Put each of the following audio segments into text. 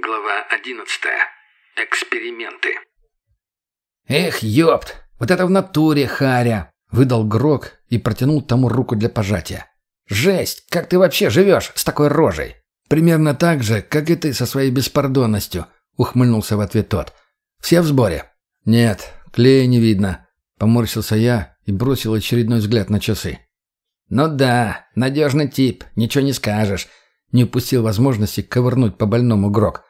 Глава 11. Эксперименты. «Эх, ёпт! Вот это в натуре, Харя!» — выдал Грок и протянул тому руку для пожатия. «Жесть! Как ты вообще живешь с такой рожей?» «Примерно так же, как и ты со своей беспардонностью», — ухмыльнулся в ответ тот. «Все в сборе?» «Нет, клея не видно», — поморщился я и бросил очередной взгляд на часы. «Ну да, надежный тип, ничего не скажешь», — не упустил возможности ковырнуть по больному Грок.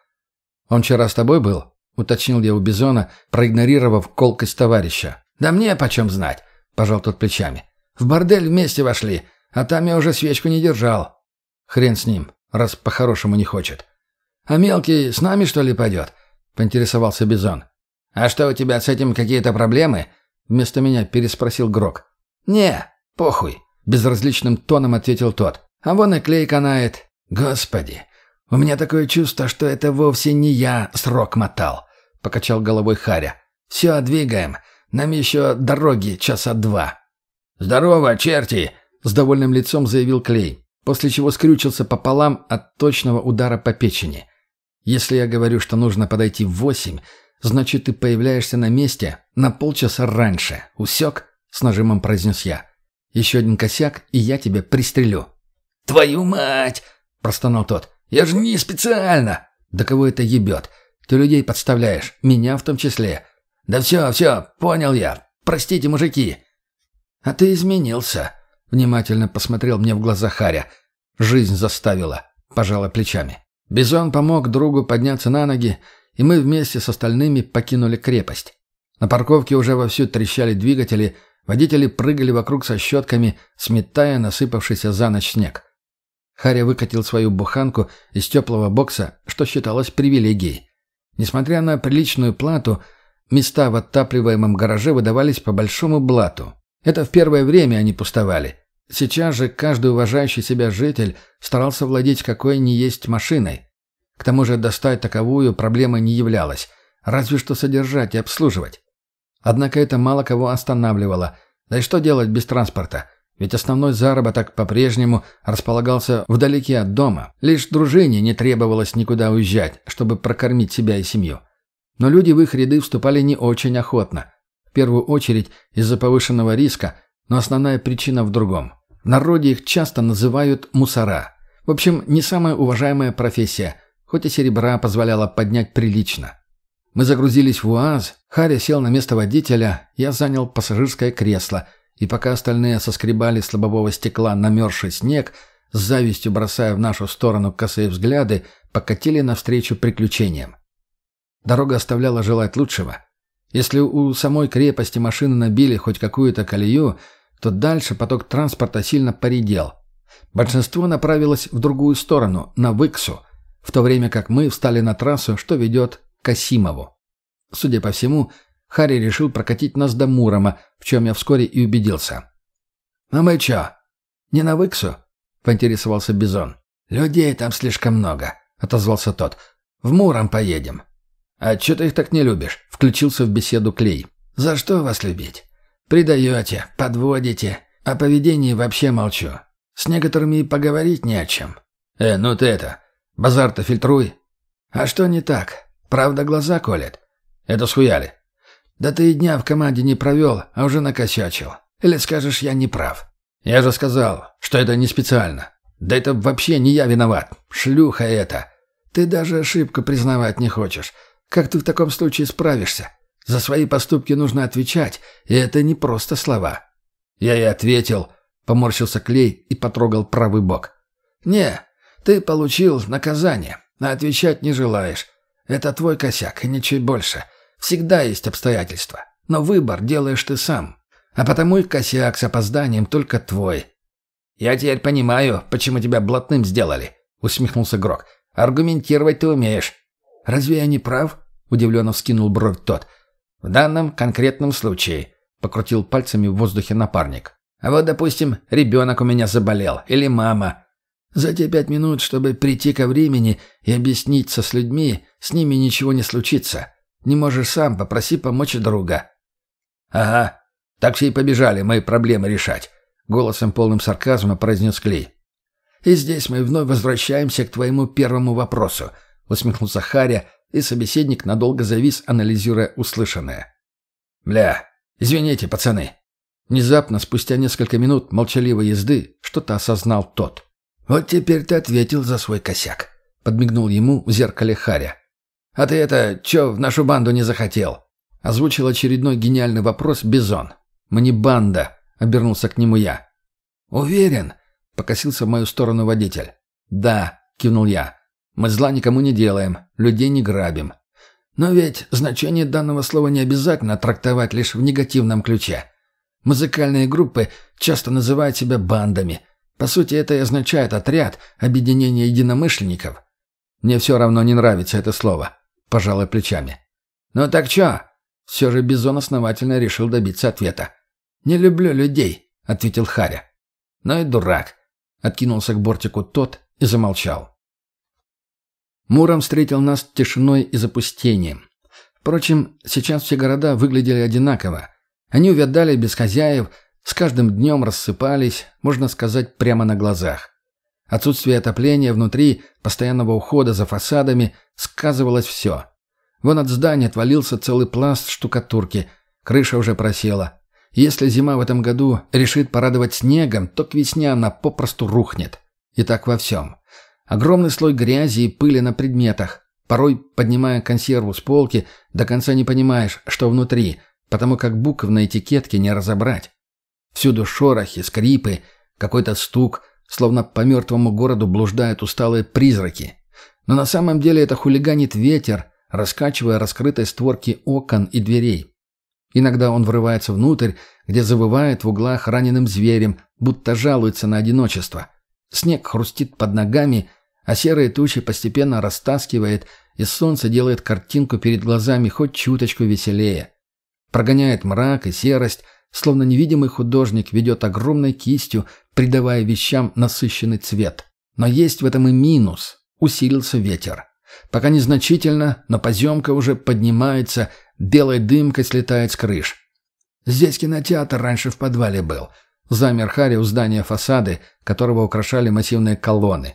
«Он вчера с тобой был?» — уточнил я у Бизона, проигнорировав колкость товарища. «Да мне почем знать?» — пожал тот плечами. «В бордель вместе вошли, а там я уже свечку не держал». «Хрен с ним, раз по-хорошему не хочет». «А мелкий с нами, что ли, пойдет?» — поинтересовался Бизон. «А что, у тебя с этим какие-то проблемы?» — вместо меня переспросил Грок. «Не, похуй», — безразличным тоном ответил тот. «А вон и клей канает. Господи, «У меня такое чувство, что это вовсе не я срок мотал», — покачал головой Харя. «Все, двигаем. Нам еще дороги часа два». «Здорово, черти!» — с довольным лицом заявил Клей, после чего скрючился пополам от точного удара по печени. «Если я говорю, что нужно подойти в восемь, значит, ты появляешься на месте на полчаса раньше. Усек?» — с нажимом произнес я. «Еще один косяк, и я тебя пристрелю». «Твою мать!» — простонал тот. Я же не специально!» «Да кого это ебет? Ты людей подставляешь, меня в том числе». «Да все, все, понял я. Простите, мужики». «А ты изменился», — внимательно посмотрел мне в глаза Харя. «Жизнь заставила», — пожала плечами. Бизон помог другу подняться на ноги, и мы вместе с остальными покинули крепость. На парковке уже вовсю трещали двигатели, водители прыгали вокруг со щетками, сметая насыпавшийся за ночь снег. Харя выкатил свою буханку из теплого бокса, что считалось привилегией. Несмотря на приличную плату, места в отапливаемом гараже выдавались по большому блату. Это в первое время они пустовали. Сейчас же каждый уважающий себя житель старался владеть какой ни есть машиной. К тому же достать таковую проблемой не являлась, разве что содержать и обслуживать. Однако это мало кого останавливало. Да и что делать без транспорта? Ведь основной заработок по-прежнему располагался вдалеке от дома. Лишь дружине не требовалось никуда уезжать, чтобы прокормить себя и семью. Но люди в их ряды вступали не очень охотно. В первую очередь из-за повышенного риска, но основная причина в другом. В народе их часто называют «мусора». В общем, не самая уважаемая профессия, хоть и серебра позволяла поднять прилично. Мы загрузились в УАЗ, Харри сел на место водителя, я занял пассажирское кресло – и пока остальные соскребали с лобового стекла намерзший снег, с завистью бросая в нашу сторону косые взгляды, покатили навстречу приключениям. Дорога оставляла желать лучшего. Если у самой крепости машины набили хоть какую-то колею, то дальше поток транспорта сильно поредел. Большинство направилось в другую сторону, на Выксу, в то время как мы встали на трассу, что ведет к Асимову. Судя по всему, Харри решил прокатить нас до Мурома, в чем я вскоре и убедился. «А мы чё, не на Выксу?» — поинтересовался Бизон. «Людей там слишком много», — отозвался тот. «В Муром поедем». «А чё ты их так не любишь?» — включился в беседу Клей. «За что вас любить? Предаете, подводите, о поведении вообще молчу. С некоторыми и поговорить не о чем». «Э, ну ты это, базар-то фильтруй». «А что не так? Правда глаза колет?» «Это схуяли. Да ты и дня в команде не провел, а уже накосячил. Или скажешь, я не прав? Я же сказал, что это не специально. Да это вообще не я виноват. Шлюха это. Ты даже ошибку признавать не хочешь. Как ты в таком случае справишься? За свои поступки нужно отвечать, и это не просто слова. Я и ответил, поморщился Клей и потрогал правый бок. Не, ты получил наказание, а отвечать не желаешь. Это твой косяк, и ничего больше. — Всегда есть обстоятельства. Но выбор делаешь ты сам. А потому и косяк с опозданием только твой. «Я теперь понимаю, почему тебя блатным сделали», — усмехнулся Грок. «Аргументировать ты умеешь». «Разве я не прав?» — удивленно вскинул бровь тот. «В данном конкретном случае», — покрутил пальцами в воздухе напарник. «А вот, допустим, ребенок у меня заболел, или мама. За те пять минут, чтобы прийти ко времени и объясниться с людьми, с ними ничего не случится. Не можешь сам, попроси помочь друга». «Ага, так все и побежали мои проблемы решать», — голосом полным сарказма произнес Клей. «И здесь мы вновь возвращаемся к твоему первому вопросу», —— усмехнулся Харя, и собеседник надолго завис, анализируя услышанное. «Бля, извините, пацаны». Внезапно, спустя несколько минут молчаливой езды, что-то осознал тот. «Вот теперь ты ответил за свой косяк», — подмигнул ему в зеркале Харя. «А ты это, чё, в нашу банду не захотел?» — озвучил очередной гениальный вопрос Бизон. «Мы не банда», — обернулся к нему я. «Уверен?» — покосился в мою сторону водитель. «Да», — кивнул я. «Мы зла никому не делаем, людей не грабим. Но ведь значение данного слова не обязательно трактовать лишь в негативном ключе. Музыкальные группы часто называют себя бандами. По сути, это и означает отряд, объединение единомышленников. Мне все равно не нравится это слово. Пожалуй, плечами. «Ну так чё?» Все же Бизон основательно решил добиться ответа. «Не люблю людей», — ответил Харя. «Ну и дурак», — откинулся к бортику тот и замолчал. Муром встретил нас тишиной и запустением. Впрочем, сейчас все города выглядели одинаково. Они увядали без хозяев, с каждым днем рассыпались, можно сказать, прямо на глазах. Отсутствие отопления внутри, постоянного ухода за фасадами, сказывалось все. Вон от здания отвалился целый пласт штукатурки, крыша уже просела. Если зима в этом году решит порадовать снегом, то к весне она попросту рухнет. И так во всем. Огромный слой грязи и пыли на предметах. Порой, поднимая консерву с полки, до конца не понимаешь, что внутри, потому как букв на этикетке не разобрать. Всюду шорохи, скрипы, какой-то стук, словно по мертвому городу блуждают усталые призраки. Но на самом деле это хулиганит ветер, раскачивая раскрытые створки окон и дверей. Иногда он врывается внутрь, где завывает в углах раненым зверем, будто жалуется на одиночество. Снег хрустит под ногами, а серые тучи постепенно растаскивает, и солнце делает картинку перед глазами хоть чуточку веселее. Прогоняет мрак и серость, словно невидимый художник ведет огромной кистью, придавая вещам насыщенный цвет. Но есть в этом и минус. Усилился ветер. Пока незначительно, но поземка уже поднимается, белой дымкой слетает с крыш. Здесь кинотеатр раньше в подвале был. Замер Харри у здания фасады, которого украшали массивные колонны.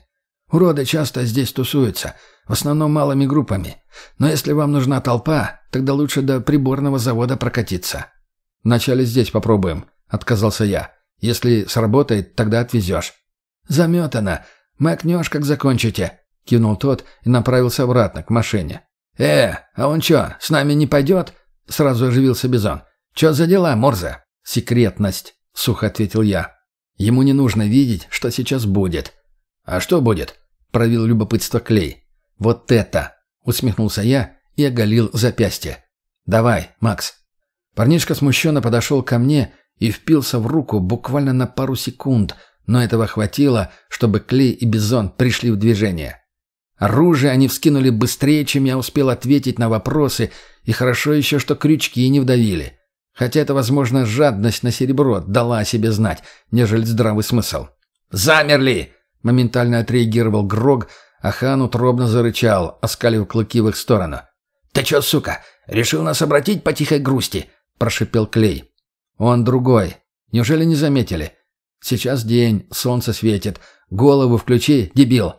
Уроды часто здесь тусуются, в основном малыми группами. Но если вам нужна толпа, тогда лучше до приборного завода прокатиться. «Вначале здесь попробуем», — отказался я. «Если сработает, тогда отвезешь». «Заметано. Макнешь, как закончите», — кивнул тот и направился обратно, к машине. «Э, а он чё, с нами не пойдет?» — сразу оживился Бизон. «Чё за дела, Морзе?» «Секретность», — сухо ответил я. «Ему не нужно видеть, что сейчас будет». «А что будет?» Провел любопытство Клей. «Вот это!» — усмехнулся я и оголил запястье. «Давай, Макс». Парнишка смущенно подошел ко мне и впился в руку буквально на пару секунд, но этого хватило, чтобы Клей и Бизон пришли в движение. Оружие они вскинули быстрее, чем я успел ответить на вопросы, и хорошо еще, что крючки не вдавили. Хотя это, возможно, жадность на серебро дала о себе знать, нежели здравый смысл. «Замерли!» Моментально отреагировал Грог, а хан утробно зарычал, оскалив клыки в их сторону. «Ты чё, сука, решил нас обратить по тихой грусти?» – прошипел Клей. «Он другой. Неужели не заметили? Сейчас день, солнце светит. Голову включи, дебил!»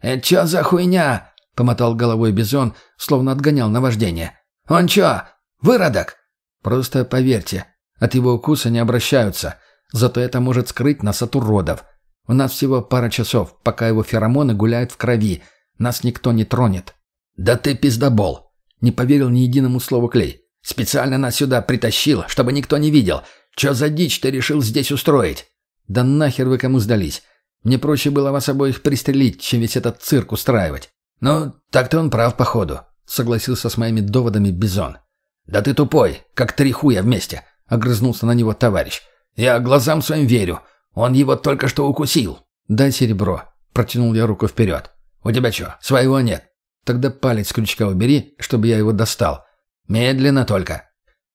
«Это чё за хуйня?» – помотал головой Бизон, словно отгонял наваждение. «Он чё, выродок?» «Просто поверьте, от его укуса не обращаются. Зато это может скрыть нас от уродов. У нас всего пара часов, пока его феромоны гуляют в крови. Нас никто не тронет». «Да ты пиздобол!» Не поверил ни единому слову Клей. «Специально нас сюда притащил, чтобы никто не видел. Чё за дичь ты решил здесь устроить?» «Да нахер вы кому сдались? Мне проще было вас обоих пристрелить, чем весь этот цирк устраивать». «Ну, так-то он прав, походу», — согласился с моими доводами Бизон. «Да ты тупой, как три хуя вместе», — огрызнулся на него товарищ. «Я глазам своим верю. Он его только что укусил». «Дай серебро». Протянул я руку вперед. «У тебя что, своего нет?» «Тогда палец крючка убери, чтобы я его достал. Медленно только».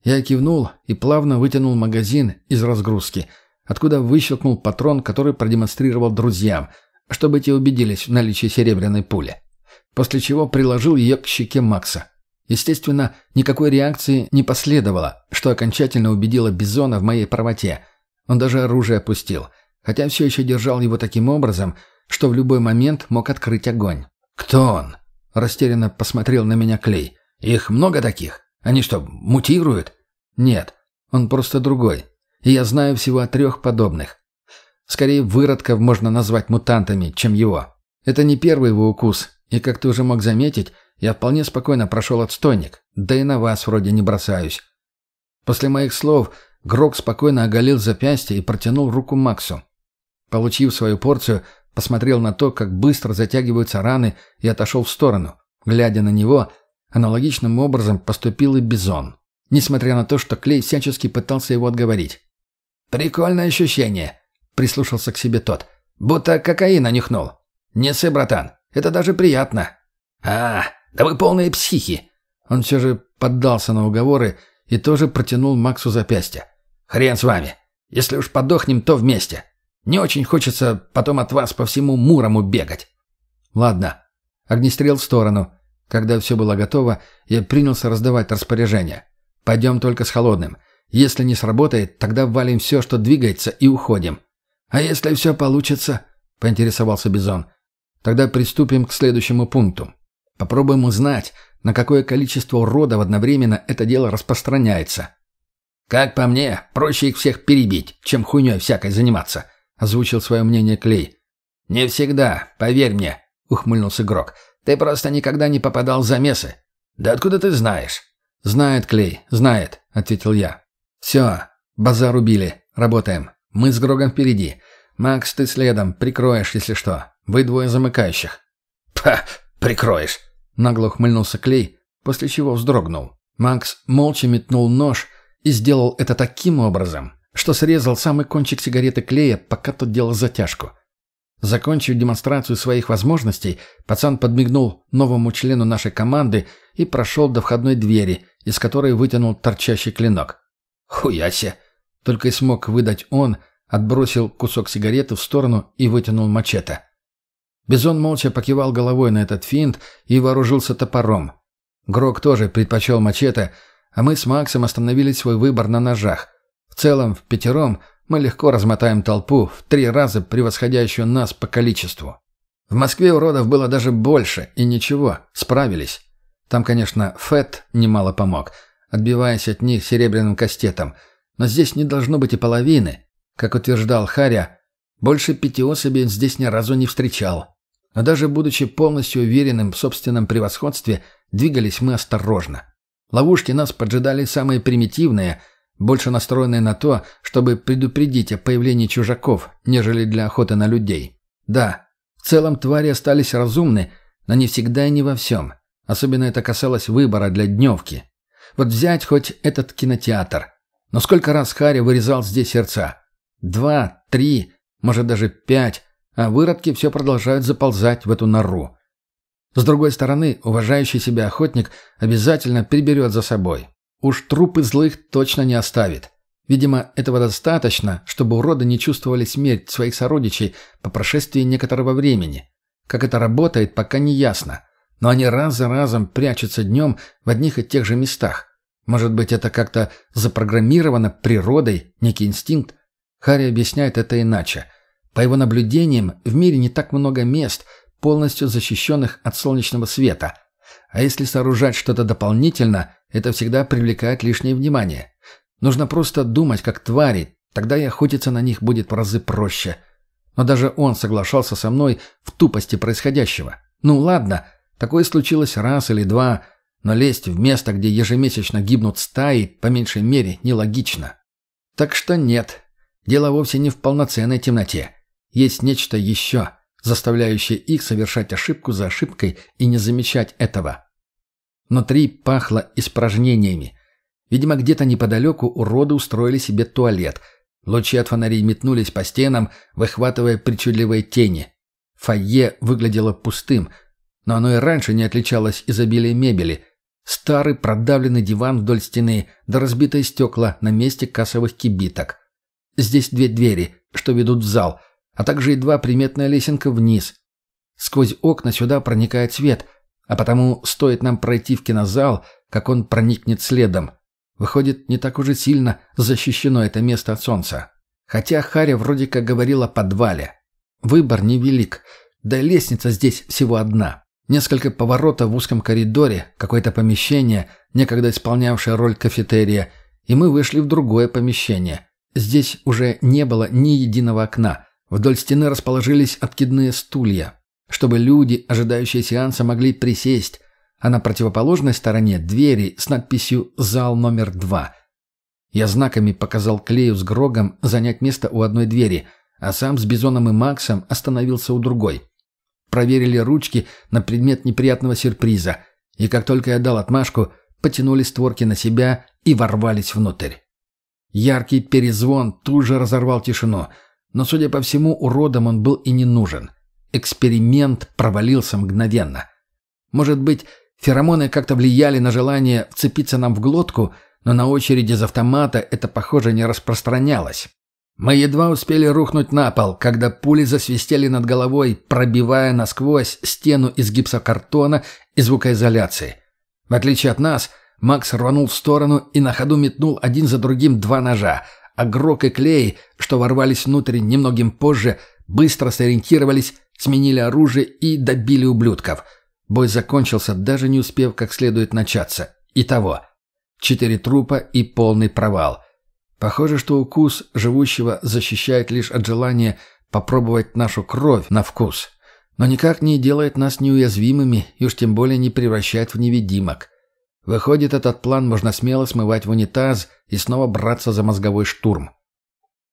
Я кивнул и плавно вытянул магазин из разгрузки, откуда выщелкнул патрон, который продемонстрировал друзьям, чтобы те убедились в наличии серебряной пули. После чего приложил ее к щеке Макса. Естественно, никакой реакции не последовало, что окончательно убедило Бизона в моей правоте – он даже оружие опустил, хотя все еще держал его таким образом, что в любой момент мог открыть огонь. «Кто он?» Растерянно посмотрел на меня Клей. «Их много таких? Они что, мутируют?» «Нет, он просто другой. И я знаю всего о трех подобных. Скорее, выродков можно назвать мутантами, чем его. Это не первый его укус, и, как ты уже мог заметить, я вполне спокойно прошел отстойник, да и на вас вроде не бросаюсь. После моих слов Грок спокойно оголил запястье и протянул руку Максу. Получив свою порцию, посмотрел на то, как быстро затягиваются раны, и отошел в сторону. Глядя на него, аналогичным образом поступил и Бизон. Несмотря на то, что Клей всячески пытался его отговорить. «Прикольное ощущение», — прислушался к себе тот. «Будто кокаина нюхнул. Не ссы, братан, это даже приятно». «А, да вы полные психи!» Он все же поддался на уговоры и тоже протянул Максу запястье. «Хрен с вами. Если уж подохнем, то вместе. Не очень хочется потом от вас по всему Мурому бегать». «Ладно». Огнестрел в сторону. Когда все было готово, я принялся раздавать распоряжения. «Пойдем только с холодным. Если не сработает, тогда валим все, что двигается, и уходим». «А если все получится?» — поинтересовался Бизон. «Тогда приступим к следующему пункту. Попробуем узнать, на какое количество уродов одновременно это дело распространяется. «Как по мне, проще их всех перебить, чем хуйней всякой заниматься», — озвучил свое мнение Клей. «Не всегда, поверь мне», — ухмыльнулся Грок. «Ты просто никогда не попадал в замесы. Да откуда ты знаешь?» «Знает Клей, знает», — ответил я. «Все, базар убили, работаем. Мы с Грогом впереди. Макс, ты следом, прикроешь, если что. Вы двое замыкающих». «Па, прикроешь», — нагло ухмыльнулся Клей, после чего вздрогнул. Макс молча метнул нож и сделал это таким образом, что срезал самый кончик сигареты Клея, пока тот делал затяжку. Закончив демонстрацию своих возможностей, пацан подмигнул новому члену нашей команды и прошел до входной двери, из которой вытянул торчащий клинок. «Хуяся!» — только и смог выдать он, отбросил кусок сигареты в сторону и вытянул мачете. Бизон молча покивал головой на этот финт и вооружился топором. Грок тоже предпочел мачете, а мы с Максом остановили свой выбор на ножах. В целом, в пятером мы легко размотаем толпу, в три раза превосходящую нас по количеству. В Москве уродов было даже больше, и ничего, справились. Там, конечно, Фет немало помог, отбиваясь от них серебряным кастетом, но здесь не должно быть и половины. Как утверждал Харя, больше пяти особей здесь ни разу не встречал. Но даже будучи полностью уверенным в собственном превосходстве, двигались мы осторожно. Ловушки нас поджидали самые примитивные, больше настроенные на то, чтобы предупредить о появлении чужаков, нежели для охоты на людей. Да, в целом твари остались разумны, но не всегда и не во всем. Особенно это касалось выбора для дневки. Вот взять хоть этот кинотеатр. Но сколько раз Харри вырезал здесь сердца? Два, три, может даже пять а выродки все продолжают заползать в эту нору. С другой стороны, уважающий себя охотник обязательно приберет за собой. Уж трупы злых точно не оставит. Видимо, этого достаточно, чтобы уроды не чувствовали смерть своих сородичей по прошествии некоторого времени. Как это работает, пока не ясно. Но они раз за разом прячутся днем в одних и тех же местах. Может быть, это как-то запрограммировано природой, некий инстинкт? Харри объясняет это иначе. По его наблюдениям, в мире не так много мест, полностью защищенных от солнечного света. А если сооружать что-то дополнительно, это всегда привлекает лишнее внимание. Нужно просто думать, как твари, тогда и охотиться на них будет в разы проще. Но даже он соглашался со мной в тупости происходящего. Ну ладно, такое случилось раз или два, но лезть в место, где ежемесячно гибнут стаи, по меньшей мере, нелогично. Так что нет, дело вовсе не в полноценной темноте. Есть нечто еще, заставляющее их совершать ошибку за ошибкой и не замечать этого. Внутри пахло испражнениями. Видимо, где-то неподалеку уроды устроили себе туалет. Лучи от фонарей метнулись по стенам, выхватывая причудливые тени. Фойе выглядело пустым, но оно и раньше не отличалось изобилием мебели. Старый продавленный диван вдоль стены, да разбитые стекла на месте кассовых кибиток. Здесь две двери, что ведут в зал — а также едва приметная лесенка вниз. Сквозь окна сюда проникает свет, а потому стоит нам пройти в кинозал, как он проникнет следом. Выходит, не так уже сильно защищено это место от солнца. Хотя Харя вроде как говорил о подвале. Выбор невелик, да и лестница здесь всего одна. Несколько поворотов в узком коридоре, какое-то помещение, некогда исполнявшее роль кафетерия, и мы вышли в другое помещение. Здесь уже не было ни единого окна. Вдоль стены расположились откидные стулья, чтобы люди, ожидающие сеанса, могли присесть, а на противоположной стороне двери с надписью «Зал номер два». Я знаками показал Клею с Грогом занять место у одной двери, а сам с Бизоном и Максом остановился у другой. Проверили ручки на предмет неприятного сюрприза, и как только я дал отмашку, потянули створки на себя и ворвались внутрь. Яркий перезвон тут же разорвал тишину, но, судя по всему, уродом он был и не нужен. Эксперимент провалился мгновенно. Может быть, феромоны как-то влияли на желание вцепиться нам в глотку, но на очереди из автомата это, похоже, не распространялось. Мы едва успели рухнуть на пол, когда пули засвистели над головой, пробивая насквозь стену из гипсокартона и звукоизоляции. В отличие от нас, Макс рванул в сторону и на ходу метнул один за другим два ножа, а Грок и Клей, что ворвались внутрь немногим позже, быстро сориентировались, сменили оружие и добили ублюдков. Бой закончился, даже не успев как следует начаться. Итого. Четыре трупа и полный провал. Похоже, что укус живущего защищает лишь от желания попробовать нашу кровь на вкус, но никак не делает нас неуязвимыми и уж тем более не превращает в невидимок. Выходит, этот план можно смело смывать в унитаз и снова браться за мозговой штурм.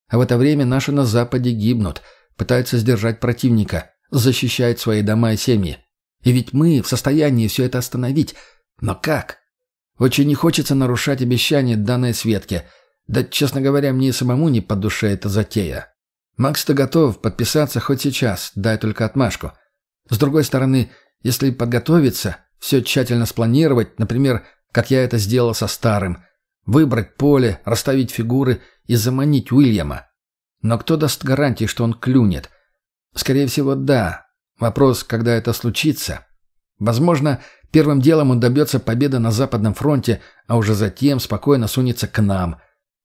А в это время наши на Западе гибнут, пытаются сдержать противника, защищают свои дома и семьи. И ведь мы в состоянии все это остановить. Но как? Очень не хочется нарушать обещание данной Светке. Да, честно говоря, мне и самому не по душе эта затея. Макс-то готов подписаться хоть сейчас, дай только отмашку. С другой стороны, если подготовиться, все тщательно спланировать, например, как я это сделал со старым. Выбрать поле, расставить фигуры и заманить Уильяма. Но кто даст гарантии, что он клюнет? Скорее всего, да. Вопрос, когда это случится. Возможно, первым делом он добьется победы на Западном фронте, а уже затем спокойно сунется к нам.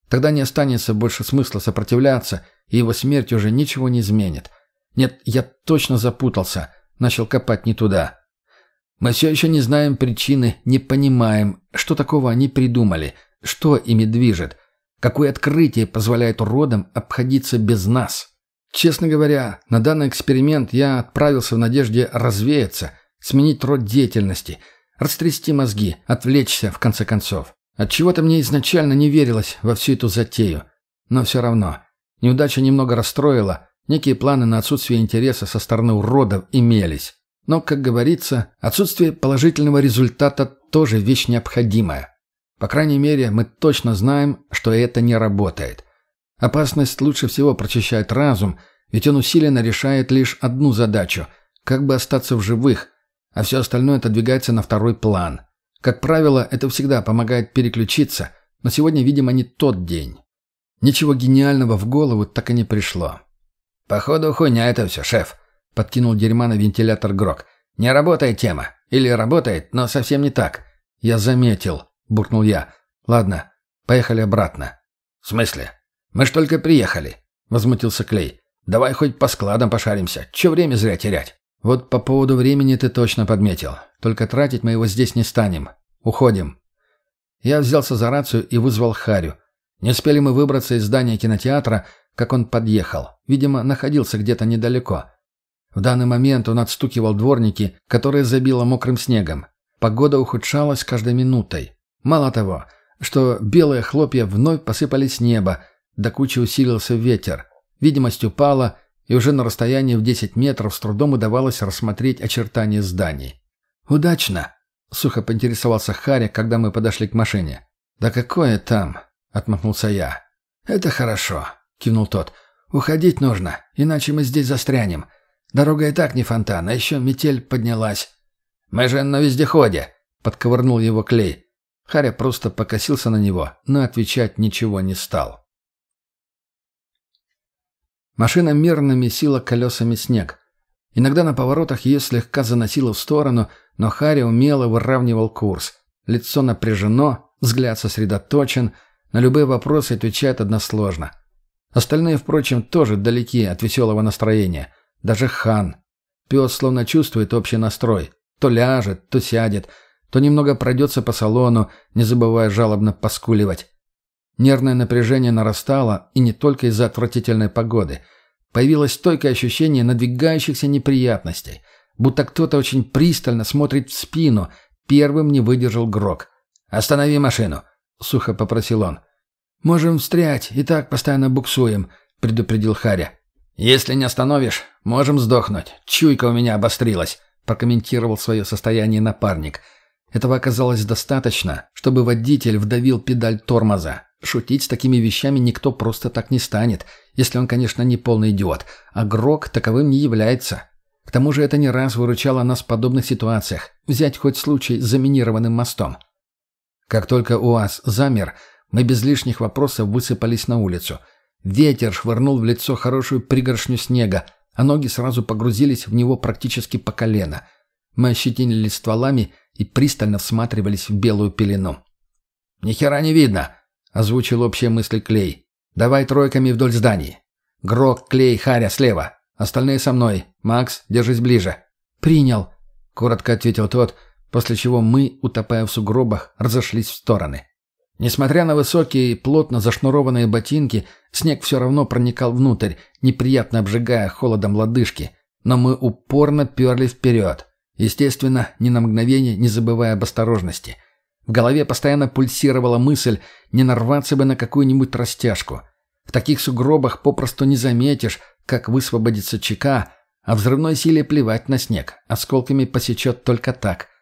Тогда не останется больше смысла сопротивляться, и его смерть уже ничего не изменит. Нет, я точно запутался. Начал копать не туда. Мы все еще не знаем причины, не понимаем, что такого они придумали, что ими движет, какое открытие позволяет уродам обходиться без нас. Честно говоря, на данный эксперимент я отправился в надежде развеяться, сменить род деятельности, растрясти мозги, отвлечься в конце концов. От чего то мне изначально не верилось во всю эту затею. Но все равно, неудача немного расстроила, некие планы на отсутствие интереса со стороны уродов имелись. Но, как говорится, отсутствие положительного результата тоже вещь необходимая. По крайней мере, мы точно знаем, что это не работает. Опасность лучше всего прочищает разум, ведь он усиленно решает лишь одну задачу – как бы остаться в живых, а все остальное отодвигается на второй план. Как правило, это всегда помогает переключиться, но сегодня, видимо, не тот день. Ничего гениального в голову так и не пришло. «Походу, хуйня это все, шеф», Подкинул дерьма на вентилятор Грок. «Не работает тема. Или работает, но совсем не так». «Я заметил», — буркнул я. «Ладно, поехали обратно». «В смысле? Мы ж только приехали», — возмутился Клей. «Давай хоть по складам пошаримся. Че время зря терять?» «Вот по поводу времени ты точно подметил. Только тратить мы его здесь не станем. Уходим». Я взялся за рацию и вызвал Харю. Не успели мы выбраться из здания кинотеатра, как он подъехал. Видимо, находился где-то недалеко. В данный момент он отстукивал дворники, которые забило мокрым снегом. Погода ухудшалась каждой минутой. Мало того, что белые хлопья вновь посыпались с неба, до кучи усилился ветер. Видимость упала, и уже на расстоянии в 10 метров с трудом удавалось рассмотреть очертания зданий. «Удачно!» — сухо поинтересовался Харри, когда мы подошли к машине. «Да какое там?» — отмахнулся я. «Это хорошо», — кивнул тот. «Уходить нужно, иначе мы здесь застрянем. Дорога и так не фонтан, а еще метель поднялась. «Мы же на вездеходе!» — подковырнул его Клей. Харя просто покосился на него, но отвечать ничего не стал. Машина мирно месила колесами снег. Иногда на поворотах ее слегка заносило в сторону, но Харри умело выравнивал курс. Лицо напряжено, взгляд сосредоточен, на любые вопросы отвечает односложно. Остальные, впрочем, тоже далеки от веселого настроения. Даже хан. Пес словно чувствует общий настрой. То ляжет, то сядет, то немного пройдется по салону, не забывая жалобно поскуливать. Нервное напряжение нарастало, и не только из-за отвратительной погоды. Появилось стойкое ощущение надвигающихся неприятностей, будто кто-то очень пристально смотрит в спину. Первым не выдержал Грок. «Останови машину», — сухо попросил он. «Можем встрять, и так постоянно буксуем», — предупредил Харя. «Если не остановишь, можем сдохнуть. Чуйка у меня обострилась», — прокомментировал свое состояние напарник. Этого оказалось достаточно, чтобы водитель вдавил педаль тормоза. Шутить с такими вещами никто просто так не станет, если он, конечно, не полный идиот, а Грок таковым не является. К тому же это не раз выручало нас в подобных ситуациях. Взять хоть случай с заминированным мостом. Как только УАЗ замер, мы без лишних вопросов высыпались на улицу. Ветер швырнул в лицо хорошую пригоршню снега, а ноги сразу погрузились в него практически по колено. Мы ощетинились стволами и пристально всматривались в белую пелену. «Ни хера не видно!» — озвучил общие мысли Клей. «Давай тройками вдоль зданий. Грок, Клей, Харя слева. Остальные со мной. Макс, держись ближе». «Принял», — коротко ответил тот, после чего мы, утопая в сугробах, разошлись в стороны. Несмотря на высокие, плотно зашнурованные ботинки, снег все равно проникал внутрь, неприятно обжигая холодом лодыжки. Но мы упорно перли вперед. Естественно, ни на мгновение не забывая об осторожности. В голове постоянно пульсировала мысль не нарваться бы на какую-нибудь растяжку. В таких сугробах попросту не заметишь, как высвободится чека, а взрывной силе плевать на снег, осколками посечет только так –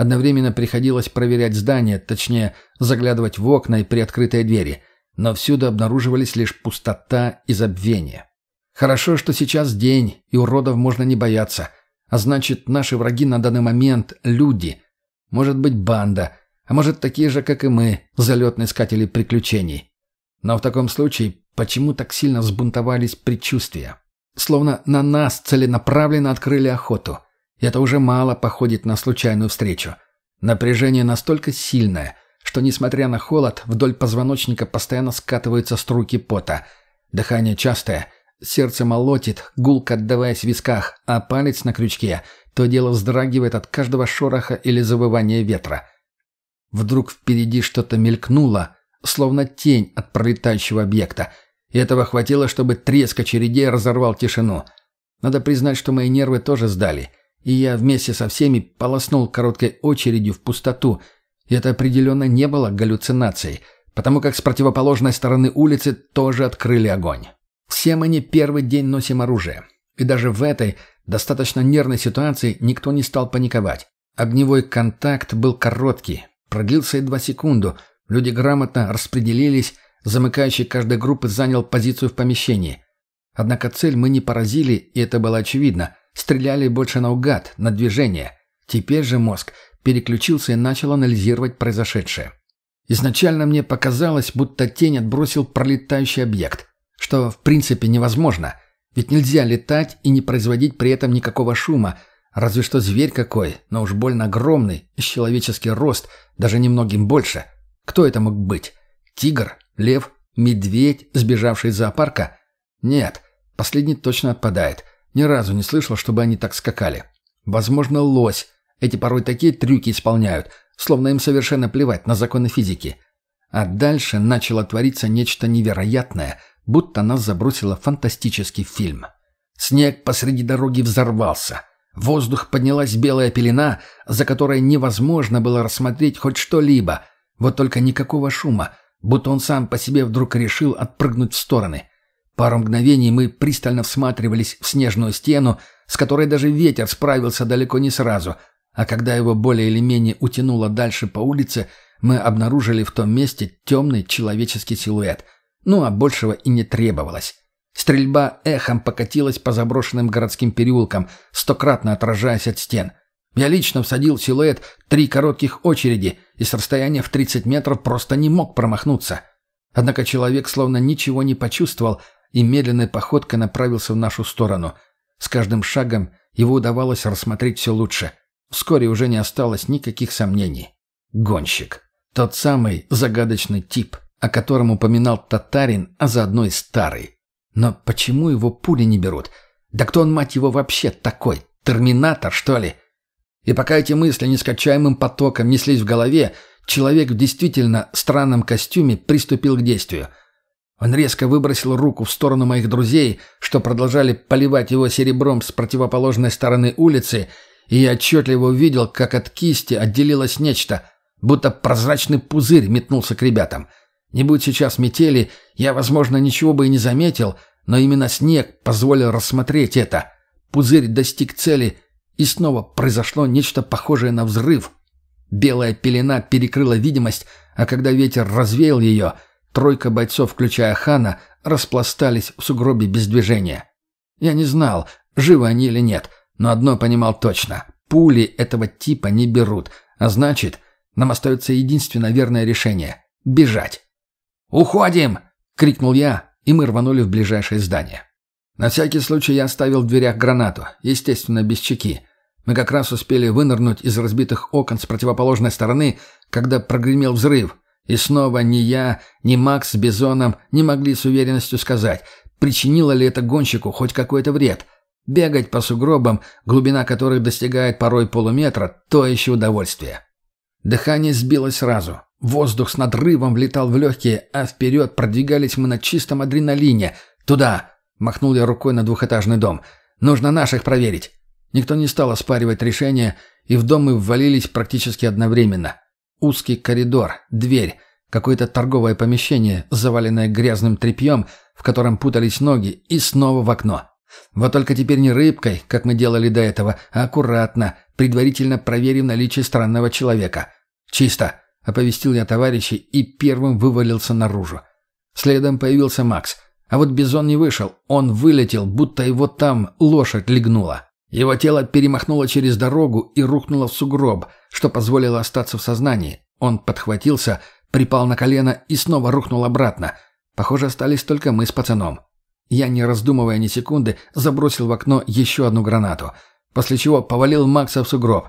Одновременно приходилось проверять здание, точнее, заглядывать в окна и приоткрытые двери. Но всюду обнаруживались лишь пустота и забвение. Хорошо, что сейчас день, и уродов можно не бояться. А значит, наши враги на данный момент — люди. Может быть, банда. А может, такие же, как и мы, залетные искатели приключений. Но в таком случае, почему так сильно взбунтовались предчувствия? Словно на нас целенаправленно открыли охоту — и это уже мало походит на случайную встречу. Напряжение настолько сильное, что, несмотря на холод, вдоль позвоночника постоянно скатываются струйки пота. Дыхание частое, сердце молотит, гулко отдаваясь в висках, а палец на крючке то дело вздрагивает от каждого шороха или завывания ветра. Вдруг впереди что-то мелькнуло, словно тень от пролетающего объекта, и этого хватило, чтобы треск очередей разорвал тишину. Надо признать, что мои нервы тоже сдали — и я вместе со всеми полоснул короткой очередью в пустоту. И это определенно не было галлюцинацией, потому как с противоположной стороны улицы тоже открыли огонь. Все мы не первый день носим оружие. И даже в этой достаточно нервной ситуации никто не стал паниковать. Огневой контакт был короткий, продлился едва секунду. Люди грамотно распределились, замыкающий каждой группы занял позицию в помещении. Однако цель мы не поразили, и это было очевидно. Стреляли больше наугад, на движение. Теперь же мозг переключился и начал анализировать произошедшее. Изначально мне показалось, будто тень отбросил пролетающий объект, что в принципе невозможно, ведь нельзя летать и не производить при этом никакого шума, разве что зверь какой, но уж больно огромный, с человеческий рост, даже немногим больше. Кто это мог быть? Тигр? Лев? Медведь, сбежавший из зоопарка? Нет, последний точно отпадает. Ни разу не слышал, чтобы они так скакали. Возможно, лось. Эти порой такие трюки исполняют, словно им совершенно плевать на законы физики. А дальше начало твориться нечто невероятное, будто нас забросило в фантастический фильм. Снег посреди дороги взорвался. В воздух поднялась белая пелена, за которой невозможно было рассмотреть хоть что-либо. Вот только никакого шума, будто он сам по себе вдруг решил отпрыгнуть в стороны. Пару мгновений мы пристально всматривались в снежную стену, с которой даже ветер справился далеко не сразу, а когда его более или менее утянуло дальше по улице, мы обнаружили в том месте темный человеческий силуэт. Ну, а большего и не требовалось. Стрельба эхом покатилась по заброшенным городским переулкам, стократно отражаясь от стен. Я лично всадил силуэт три коротких очереди и с расстояния в 30 метров просто не мог промахнуться. Однако человек словно ничего не почувствовал, и медленной походкой направился в нашу сторону. С каждым шагом его удавалось рассмотреть все лучше. Вскоре уже не осталось никаких сомнений. Гонщик. Тот самый загадочный тип, о котором упоминал татарин, а заодно и старый. Но почему его пули не берут? Да кто он, мать его, вообще такой? Терминатор, что ли? И пока эти мысли нескачаемым потоком неслись в голове, человек в действительно странном костюме приступил к действию. Он резко выбросил руку в сторону моих друзей, что продолжали поливать его серебром с противоположной стороны улицы, и я отчетливо увидел, как от кисти отделилось нечто, будто прозрачный пузырь метнулся к ребятам. Не будь сейчас метели, я, возможно, ничего бы и не заметил, но именно снег позволил рассмотреть это. Пузырь достиг цели, и снова произошло нечто похожее на взрыв. Белая пелена перекрыла видимость, а когда ветер развеял ее, тройка бойцов, включая Хана, распластались в сугробе без движения. Я не знал, живы они или нет, но одно понимал точно. Пули этого типа не берут, а значит, нам остается единственное верное решение — бежать. «Уходим!» — крикнул я, и мы рванули в ближайшее здание. На всякий случай я оставил в дверях гранату, естественно, без чеки. Мы как раз успели вынырнуть из разбитых окон с противоположной стороны, когда прогремел взрыв. И снова ни я, ни Макс с Бизоном не могли с уверенностью сказать, причинило ли это гонщику хоть какой-то вред. Бегать по сугробам, глубина которых достигает порой полуметра, то еще удовольствие. Дыхание сбилось сразу. Воздух с надрывом влетал в легкие, а вперед продвигались мы на чистом адреналине. «Туда!» — махнул я рукой на двухэтажный дом. «Нужно наших проверить». Никто не стал оспаривать решение, и в дом мы ввалились практически одновременно. Узкий коридор, дверь, какое-то торговое помещение, заваленное грязным тряпьем, в котором путались ноги, и снова в окно. Вот только теперь не рыбкой, как мы делали до этого, а аккуратно, предварительно проверив наличие странного человека. «Чисто!» — оповестил я товарищей и первым вывалился наружу. Следом появился Макс. А вот Бизон не вышел, он вылетел, будто его там лошадь легнула. Его тело перемахнуло через дорогу и рухнуло в сугроб, что позволило остаться в сознании. Он подхватился, припал на колено и снова рухнул обратно. Похоже, остались только мы с пацаном. Я, не раздумывая ни секунды, забросил в окно еще одну гранату, после чего повалил Макса в сугроб.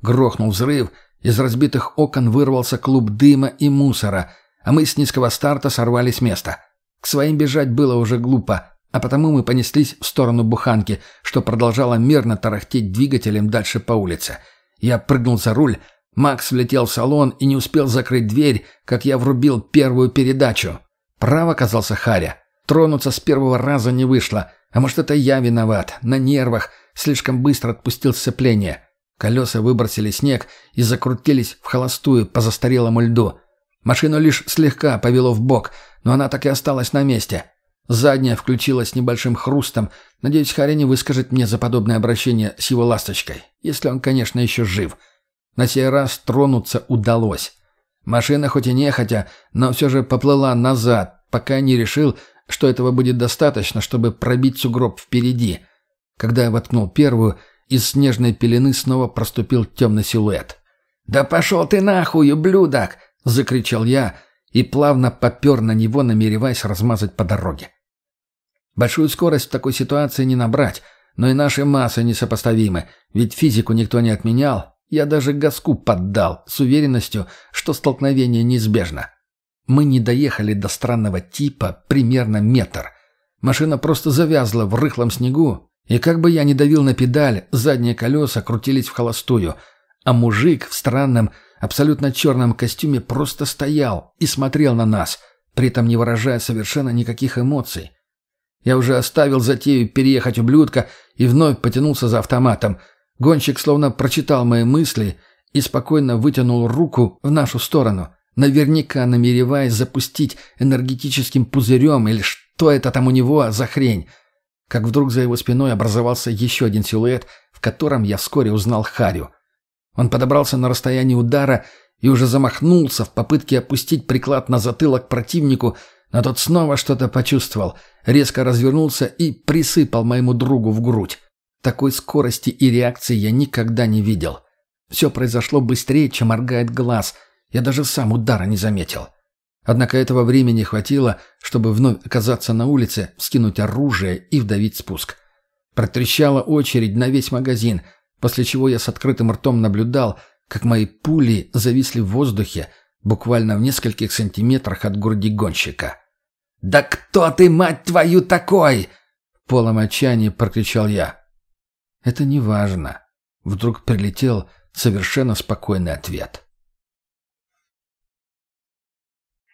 Грохнул взрыв, из разбитых окон вырвался клуб дыма и мусора, а мы с низкого старта сорвались с места. К своим бежать было уже глупо, а потому мы понеслись в сторону буханки, что продолжало мерно тарахтеть двигателем дальше по улице. Я прыгнул за руль, Макс влетел в салон и не успел закрыть дверь, как я врубил первую передачу. Прав оказался Харя. Тронуться с первого раза не вышло. А может, это я виноват, на нервах, слишком быстро отпустил сцепление. Колеса выбросили снег и закрутились в холостую по застарелому льду. Машину лишь слегка повело в бок, но она так и осталась на месте. Задняя включилась небольшим хрустом. Надеюсь, Харри не выскажет мне за подобное обращение с его ласточкой. Если он, конечно, еще жив. На сей раз тронуться удалось. Машина хоть и нехотя, но все же поплыла назад, пока не решил, что этого будет достаточно, чтобы пробить сугроб впереди. Когда я воткнул первую, из снежной пелены снова проступил темный силуэт. «Да пошел ты нахуй, ублюдок!» — закричал я и плавно попер на него, намереваясь размазать по дороге. Большую скорость в такой ситуации не набрать, но и наши массы несопоставимы, ведь физику никто не отменял. Я даже газку поддал, с уверенностью, что столкновение неизбежно. Мы не доехали до странного типа примерно метр. Машина просто завязла в рыхлом снегу, и как бы я ни давил на педаль, задние колеса крутились в холостую, а мужик в странном, абсолютно черном костюме просто стоял и смотрел на нас, при этом не выражая совершенно никаких эмоций. Я уже оставил затею переехать ублюдка и вновь потянулся за автоматом. Гонщик словно прочитал мои мысли и спокойно вытянул руку в нашу сторону, наверняка намереваясь запустить энергетическим пузырем или что это там у него за хрень. Как вдруг за его спиной образовался еще один силуэт, в котором я вскоре узнал Харю. Он подобрался на расстоянии удара и уже замахнулся в попытке опустить приклад на затылок противнику, но тот снова что-то почувствовал, резко развернулся и присыпал моему другу в грудь. Такой скорости и реакции я никогда не видел. Все произошло быстрее, чем моргает глаз. Я даже сам удара не заметил. Однако этого времени хватило, чтобы вновь оказаться на улице, скинуть оружие и вдавить спуск. Протрещала очередь на весь магазин, после чего я с открытым ртом наблюдал, как мои пули зависли в воздухе, буквально в нескольких сантиметрах от груди гонщика. «Да кто ты, мать твою, такой?» В полном отчаянии прокричал я. «Это не важно. вдруг прилетел совершенно спокойный ответ.